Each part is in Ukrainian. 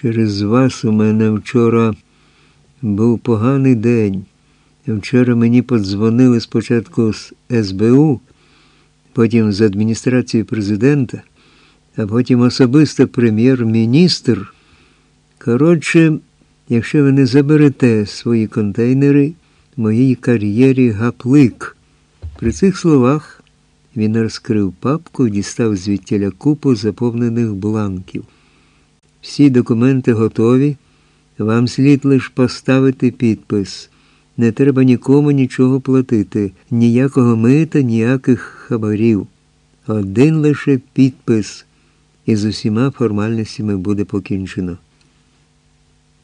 Через вас у мене вчора був поганий день. Вчора мені подзвонили спочатку з СБУ, потім з адміністрації президента, а потім особисто прем'єр-міністр. Коротше, якщо ви не заберете свої контейнери, моїй кар'єрі гаплик. При цих словах він розкрив папку і дістав звідтіля купу заповнених бланків. Всі документи готові. Вам слід лише поставити підпис. Не треба нікому нічого платити, ніякого мита, ніяких хабарів. Один лише підпис, і з усіма формальностями буде покінчено.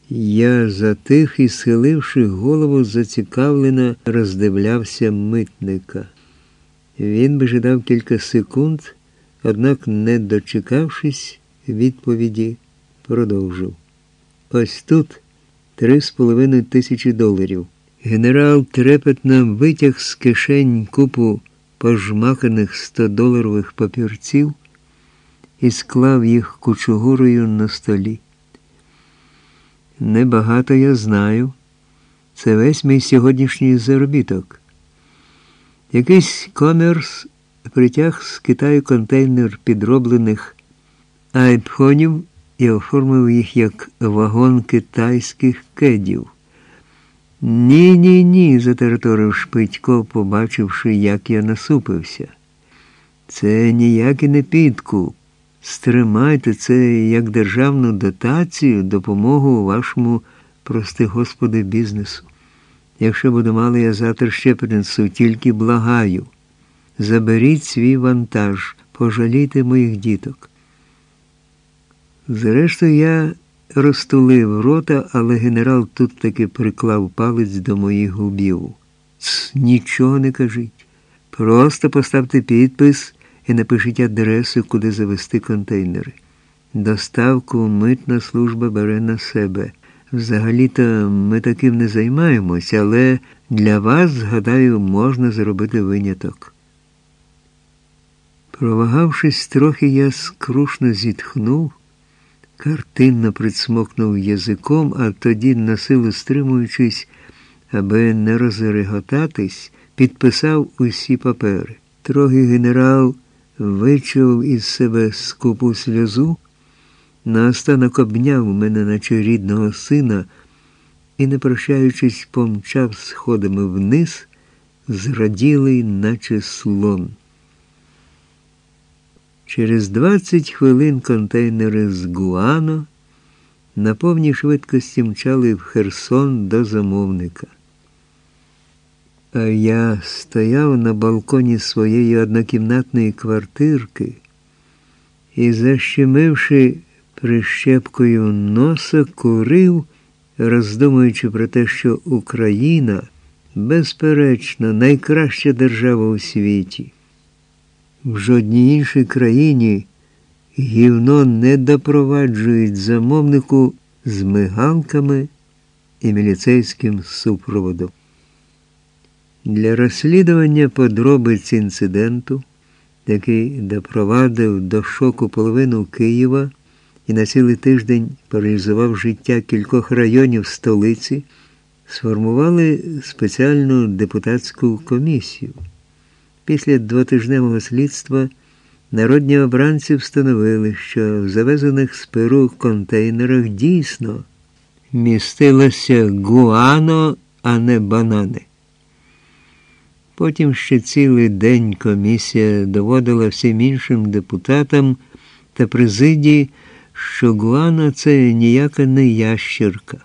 Я затих і, схиливши голову, зацікавлено роздивлявся митника. Він вижидав кілька секунд, однак, не дочекавшись відповіді, продовжив. Ось тут три з половиною тисячі доларів. Генерал трепетно витяг з кишень купу пожмаканих 100-доларових папірців і склав їх кучугурою на столі. Небагато я знаю. Це весь мій сьогоднішній заробіток. Якийсь комерс притяг з Китаю контейнер підроблених айпхонів і оформив їх як вагон китайських кедів. Ні, ні, ні, затараторив Шпитько, побачивши, як я насупився. Це ніякий не підкуп. Стримайте це як державну дотацію, допомогу вашому, прости Господи, бізнесу. Якщо буду мали, я завтра ще принесу, тільки благаю. Заберіть свій вантаж, пожалійте моїх діток. Зрештою, я розтулив рота, але генерал тут таки приклав палець до моїх губів. Ц, нічого не кажіть. Просто поставте підпис і напишіть адресу, куди завести контейнери. Доставку митна служба бере на себе. Взагалі-то ми таким не займаємось, але для вас, згадаю, можна зробити виняток. Провагавшись трохи, я скрушно зітхнув, картинно присмокнув язиком, а тоді, насилу стримуючись, аби не розреготатись, підписав усі папери. Трохи генерал вичув із себе скупу сльозу, наостанок обняв мене, наче рідного сина, і, не прощаючись, помчав сходами вниз, зраділий, наче слон. Через 20 хвилин контейнери з Гуано на повній швидкості мчали в Херсон до замовника. А я стояв на балконі своєї однокімнатної квартирки і, защемивши прищепкою носа, курив, роздумуючи про те, що Україна безперечно найкраща держава у світі. В жодній іншій країні гівно не допроваджують замовнику з мигалками і міліцейським супроводом. Для розслідування подробиць інциденту, який допровадив до шоку половину Києва і на цілий тиждень паралізував життя кількох районів столиці, сформували спеціальну депутатську комісію. Після двотижневого слідства народні обранці встановили, що в завезених з Перу контейнерах дійсно містилося гуано, а не банани. Потім ще цілий день комісія доводила всім іншим депутатам та президії, що гуано це ніяка не ящерка.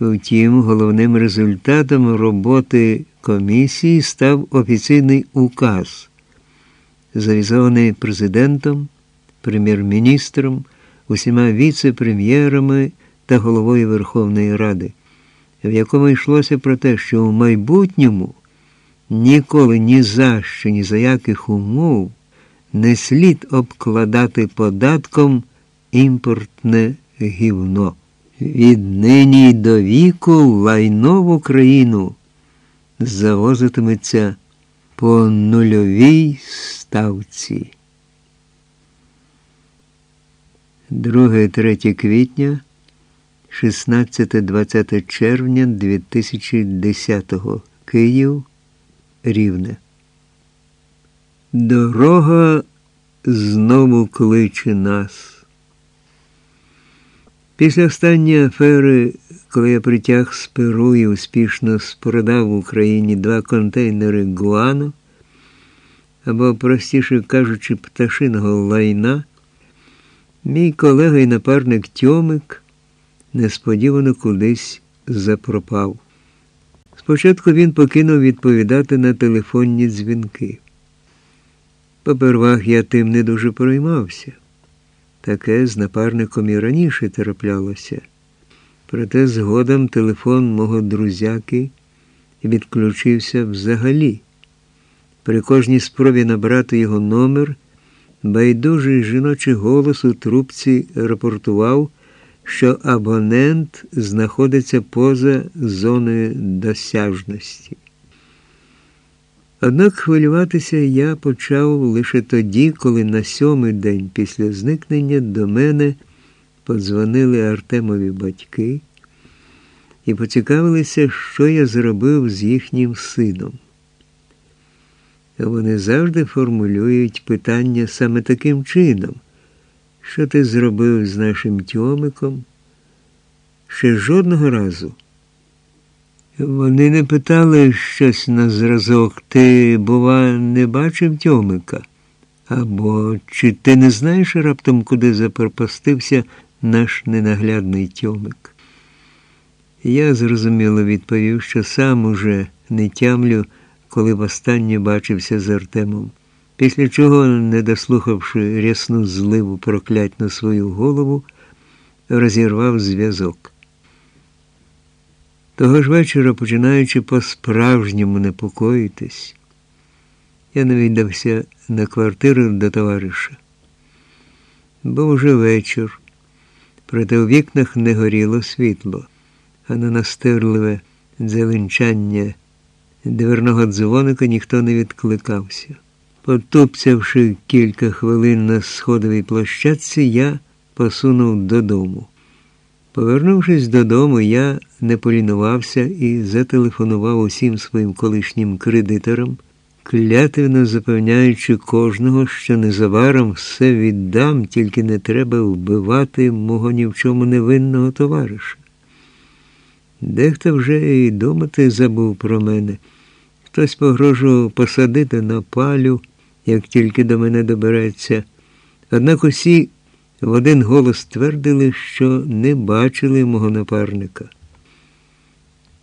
Втім, головним результатом роботи комісії став офіційний указ, завізований президентом, прем'єр-міністром, усіма віце-прем'єрами та головою Верховної Ради, в якому йшлося про те, що у майбутньому ніколи ні за що, ні за яких умов не слід обкладати податком імпортне гівно. Віднині й до віку лайно в Україну завозитиметься по нульовій ставці. 2-3 квітня, 16-20 червня 2010 Київ Рівне. Дорога знову кличе нас. Після останньої афери, коли я притяг з Перу і успішно спродав в Україні два контейнери гуану, або, простіше кажучи, пташиного лайна, мій колега і напарник Тьомик несподівано кудись запропав. Спочатку він покинув відповідати на телефонні дзвінки. Попервах я тим не дуже проймався. Таке з напарником і раніше траплялося. Проте згодом телефон мого друзяки відключився взагалі. При кожній спробі набрати його номер, байдужий жіночий голос у трубці рапортував, що абонент знаходиться поза зоною досяжності. Однак хвилюватися я почав лише тоді, коли на сьомий день після зникнення до мене подзвонили Артемові батьки і поцікавилися, що я зробив з їхнім сином. Вони завжди формулюють питання саме таким чином, що ти зробив з нашим Тьомиком? Ще жодного разу. Вони не питали щось на зразок, ти, бува, не бачив Тьомика? Або чи ти не знаєш раптом, куди запропастився наш ненаглядний Тьомик? Я зрозуміло відповів, що сам уже не тямлю, коли востаннє бачився з Артемом, після чого, не дослухавши рясну зливу проклять на свою голову, розірвав зв'язок. Того ж вечора, починаючи по-справжньому непокоїтись, я навідався на квартиру до товариша. Був уже вечір, проте у вікнах не горіло світло, а на настирливе дзеленчання дверного дзвоника ніхто не відкликався. Потупцявши кілька хвилин на сходовій площадці, я посунув додому. Повернувшись додому, я не полінувався і зателефонував усім своїм колишнім кредиторам, клятивно запевняючи кожного, що незабаром все віддам, тільки не треба вбивати мого ні в чому невинного товариша. Дехто вже і думати забув про мене. Хтось погрожував посадити на палю, як тільки до мене добереться. Однак усі в один голос твердили, що не бачили мого напарника.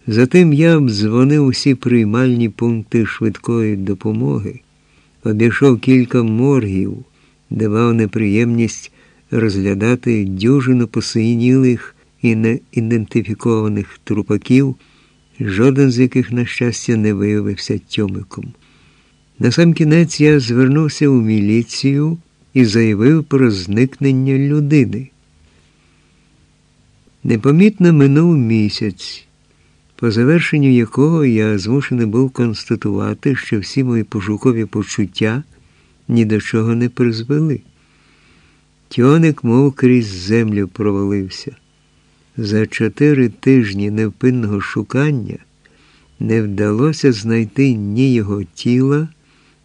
Затим я обдзвонив усі приймальні пункти швидкої допомоги, обійшов кілька моргів, давав неприємність розглядати дюжину посинілих і неідентифікованих трупаків, жоден з яких, на щастя, не виявився тьомиком. Насамкінець я звернувся у міліцію і заявив про зникнення людини. Непомітно минув місяць, по завершенню якого я змушений був констатувати, що всі мої пошукові почуття ні до чого не призвели. Тьоник, мов крізь землю провалився. За чотири тижні невпинного шукання не вдалося знайти ні його тіла,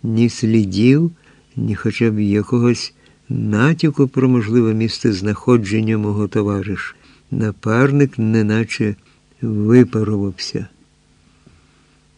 ні слідів ні хоча б якогось натяку про можливе місце знаходження мого товариша. Напарник неначе випарувався.